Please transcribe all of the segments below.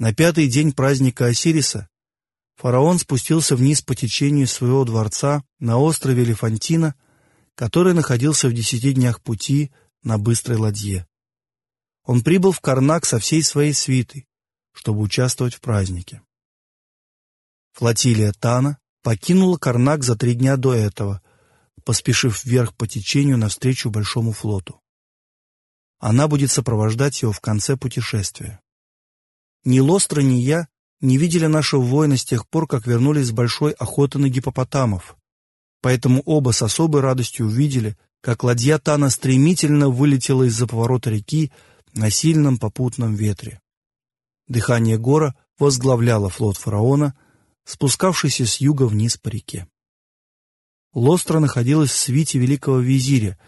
На пятый день праздника Осириса фараон спустился вниз по течению своего дворца на острове Элефантина, который находился в десяти днях пути на быстрой ладье. Он прибыл в Карнак со всей своей свитой, чтобы участвовать в празднике. Флотилия Тана покинула Карнак за три дня до этого, поспешив вверх по течению навстречу Большому флоту. Она будет сопровождать его в конце путешествия. Ни Лостро, ни я не видели нашего воина с тех пор, как вернулись с большой охоты на гипопотамов, поэтому оба с особой радостью увидели, как ладья Тана стремительно вылетела из-за поворота реки на сильном попутном ветре. Дыхание гора возглавляло флот фараона, спускавшийся с юга вниз по реке. Лостра находилась в свите великого визиря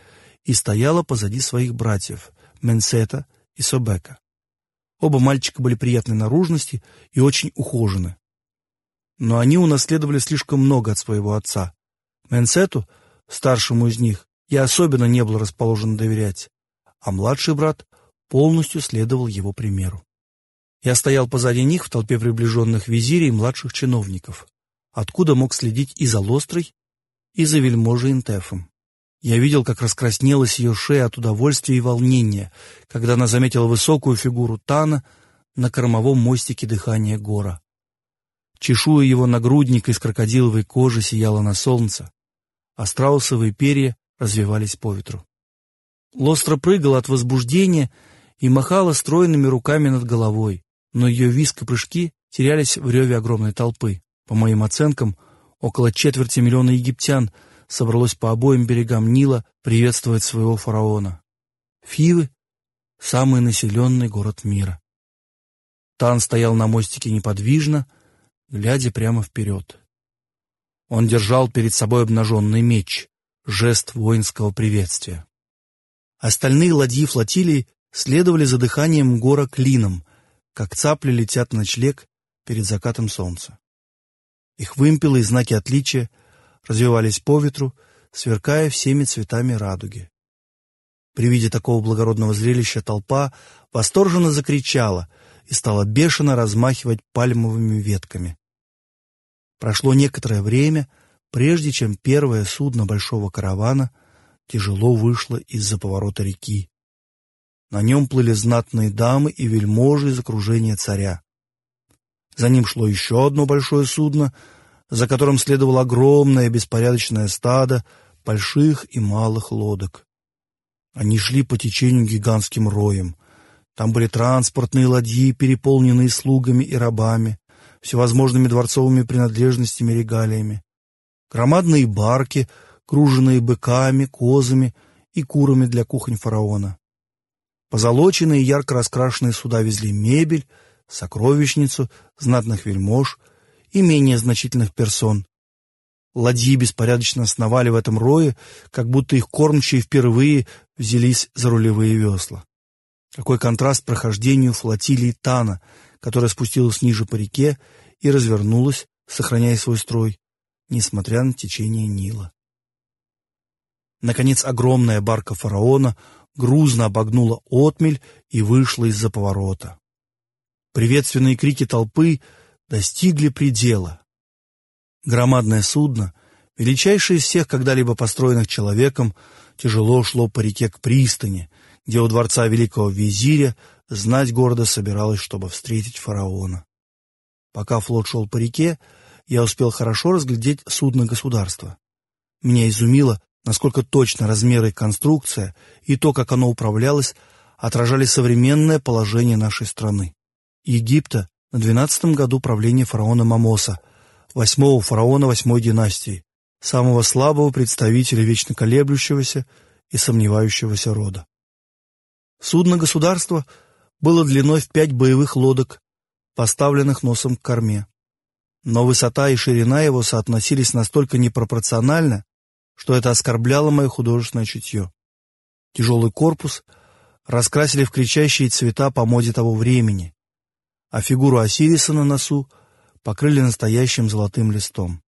и стояла позади своих братьев Менсета и Собека. Оба мальчика были приятной наружности и очень ухожены. Но они унаследовали слишком много от своего отца. Менсету, старшему из них, я особенно не был расположен доверять, а младший брат полностью следовал его примеру. Я стоял позади них в толпе приближенных визирей и младших чиновников, откуда мог следить и за Лострой, и за вельможей Интефом. Я видел, как раскраснелась ее шея от удовольствия и волнения, когда она заметила высокую фигуру Тана на кормовом мостике дыхания гора. Чешуя его нагрудника из крокодиловой кожи сияла на солнце, а страусовые перья развивались по ветру. Лостро прыгала от возбуждения и махала стройными руками над головой, но ее виск и прыжки терялись в реве огромной толпы. По моим оценкам, около четверти миллиона египтян собралось по обоим берегам Нила приветствовать своего фараона. Фивы — самый населенный город мира. Тан стоял на мостике неподвижно, глядя прямо вперед. Он держал перед собой обнаженный меч, жест воинского приветствия. Остальные ладьи флотилии следовали за дыханием гора клином, как цапли летят на ночлег перед закатом солнца. Их вымпелы и знаки отличия развивались по ветру, сверкая всеми цветами радуги. При виде такого благородного зрелища толпа восторженно закричала и стала бешено размахивать пальмовыми ветками. Прошло некоторое время, прежде чем первое судно большого каравана тяжело вышло из-за поворота реки. На нем плыли знатные дамы и вельможи из окружения царя. За ним шло еще одно большое судно, за которым следовало огромное беспорядочное стадо больших и малых лодок. Они шли по течению гигантским роем. Там были транспортные ладьи, переполненные слугами и рабами, всевозможными дворцовыми принадлежностями и регалиями. Громадные барки, круженные быками, козами и курами для кухонь фараона. Позолоченные ярко раскрашенные суда везли мебель, сокровищницу, знатных вельмож и менее значительных персон. Ладьи беспорядочно сновали в этом рое, как будто их кормчие впервые взялись за рулевые весла. Какой контраст прохождению флотилии Тана, которая спустилась ниже по реке и развернулась, сохраняя свой строй, несмотря на течение Нила. Наконец, огромная барка фараона грузно обогнула отмель и вышла из-за поворота. Приветственные крики толпы достигли предела. Громадное судно, величайшее из всех когда-либо построенных человеком, тяжело шло по реке к пристани, где у дворца великого визиря знать города собиралась, чтобы встретить фараона. Пока флот шел по реке, я успел хорошо разглядеть судно государства. Меня изумило, насколько точно размеры и конструкция и то, как оно управлялось, отражали современное положение нашей страны. Египта на двенадцатом году правления фараона Мамоса, восьмого фараона восьмой династии, самого слабого представителя вечно колеблющегося и сомневающегося рода. Судно государства было длиной в пять боевых лодок, поставленных носом к корме. Но высота и ширина его соотносились настолько непропорционально, что это оскорбляло мое художественное чутье. Тяжелый корпус раскрасили в кричащие цвета по моде того времени, а фигуру Осириса на носу покрыли настоящим золотым листом.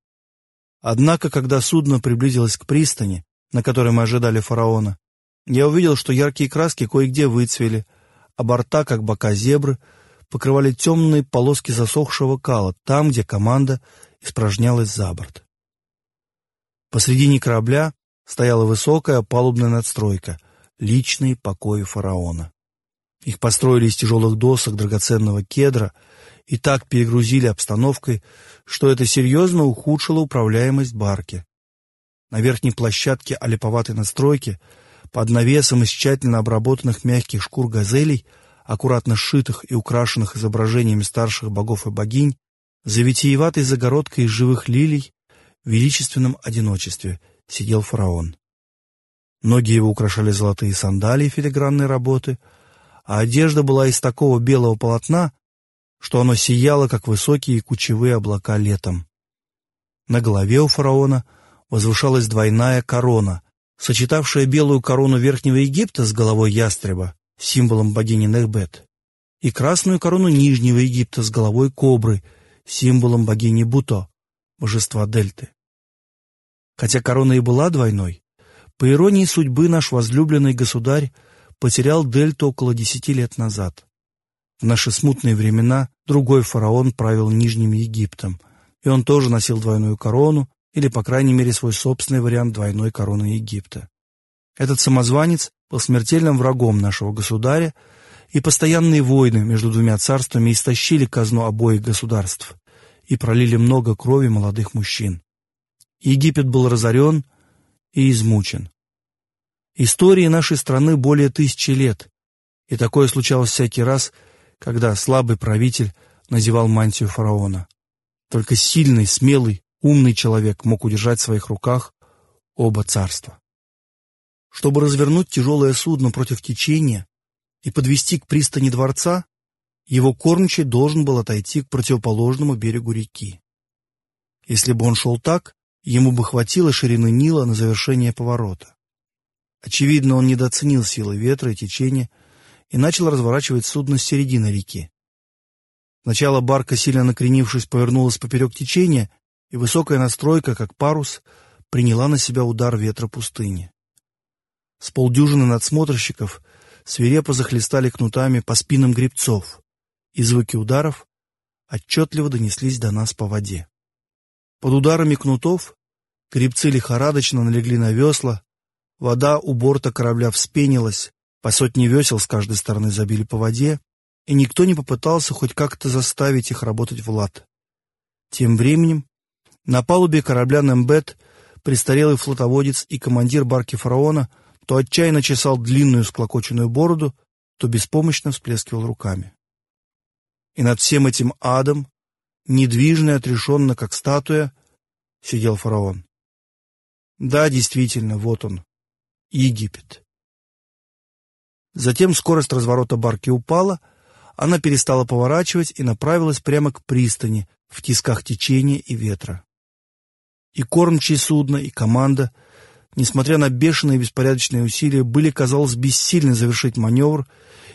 Однако, когда судно приблизилось к пристани, на которой мы ожидали фараона, я увидел, что яркие краски кое-где выцвели, а борта, как бока зебры, покрывали темные полоски засохшего кала, там, где команда испражнялась за борт. Посредине корабля стояла высокая палубная надстройка, личный покой фараона. Их построили из тяжелых досок драгоценного кедра и так перегрузили обстановкой, что это серьезно ухудшило управляемость барки. На верхней площадке олиповатой настройки, под навесом из тщательно обработанных мягких шкур газелей, аккуратно сшитых и украшенных изображениями старших богов и богинь, за витиеватой загородкой из живых лилий, в величественном одиночестве сидел фараон. Ноги его украшали золотые сандалии филигранной работы, а одежда была из такого белого полотна, что оно сияло, как высокие кучевые облака летом. На голове у фараона возвышалась двойная корона, сочетавшая белую корону Верхнего Египта с головой ястреба, символом богини Нехбет, и красную корону Нижнего Египта с головой кобры, символом богини Буто, божества Дельты. Хотя корона и была двойной, по иронии судьбы наш возлюбленный государь потерял Дельту около десяти лет назад. В наши смутные времена другой фараон правил Нижним Египтом, и он тоже носил двойную корону, или, по крайней мере, свой собственный вариант двойной короны Египта. Этот самозванец был смертельным врагом нашего государя, и постоянные войны между двумя царствами истощили казну обоих государств и пролили много крови молодых мужчин. Египет был разорен и измучен. Истории нашей страны более тысячи лет, и такое случалось всякий раз, когда слабый правитель надевал мантию фараона. Только сильный, смелый, умный человек мог удержать в своих руках оба царства. Чтобы развернуть тяжелое судно против течения и подвести к пристани дворца, его кормчий должен был отойти к противоположному берегу реки. Если бы он шел так, ему бы хватило ширины Нила на завершение поворота. Очевидно, он недооценил силы ветра и течения и начал разворачивать судно с середины реки. Сначала барка, сильно накренившись, повернулась поперек течения, и высокая настройка, как парус, приняла на себя удар ветра пустыни. С полдюжины надсмотрщиков свирепо захлестали кнутами по спинам гребцов, и звуки ударов отчетливо донеслись до нас по воде. Под ударами кнутов гребцы лихорадочно налегли на весла, вода у борта корабля вспенилась, по сотне весел с каждой стороны забили по воде, и никто не попытался хоть как-то заставить их работать в лад. Тем временем на палубе корабля «Нембет» престарелый флотоводец и командир барки «Фараона» то отчаянно чесал длинную склокоченную бороду, то беспомощно всплескивал руками. И над всем этим адом, недвижно и отрешенно, как статуя, сидел фараон. Да, действительно, вот он, Египет. Затем скорость разворота барки упала, она перестала поворачивать и направилась прямо к пристани в тисках течения и ветра. И кормчий судно, и команда — несмотря на бешеные беспорядочные усилия, были, казалось, бессильны завершить маневр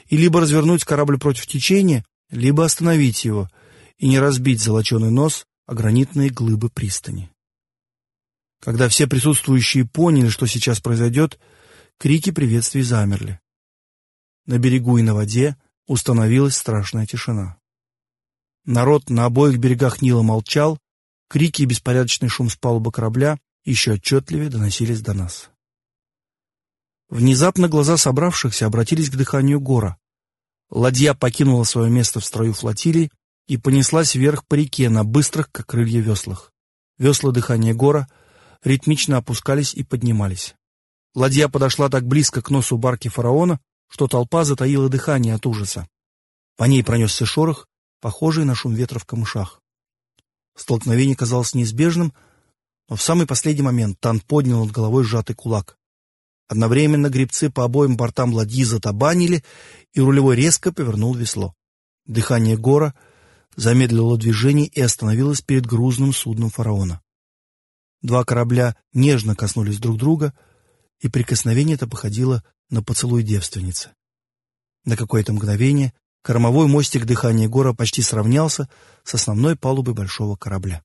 и либо развернуть корабль против течения, либо остановить его и не разбить золоченый нос о гранитные глыбы пристани. Когда все присутствующие поняли, что сейчас произойдет, крики приветствий замерли. На берегу и на воде установилась страшная тишина. Народ на обоих берегах Нила молчал, крики и беспорядочный шум с палубы корабля еще отчетливее доносились до нас. Внезапно глаза собравшихся обратились к дыханию гора. Ладья покинула свое место в строю флотилии и понеслась вверх по реке на быстрых, как крылья, веслах. Весла дыхания гора ритмично опускались и поднимались. Ладья подошла так близко к носу барки фараона, что толпа затаила дыхание от ужаса. По ней пронесся шорох, похожий на шум ветра в камышах. Столкновение казалось неизбежным, но в самый последний момент Тан поднял над головой сжатый кулак. Одновременно гребцы по обоим бортам ладьи затабанили, и рулевой резко повернул весло. Дыхание гора замедлило движение и остановилось перед грузным судном фараона. Два корабля нежно коснулись друг друга, и прикосновение это походило на поцелуй девственницы. На какое-то мгновение кормовой мостик дыхания гора почти сравнялся с основной палубой большого корабля.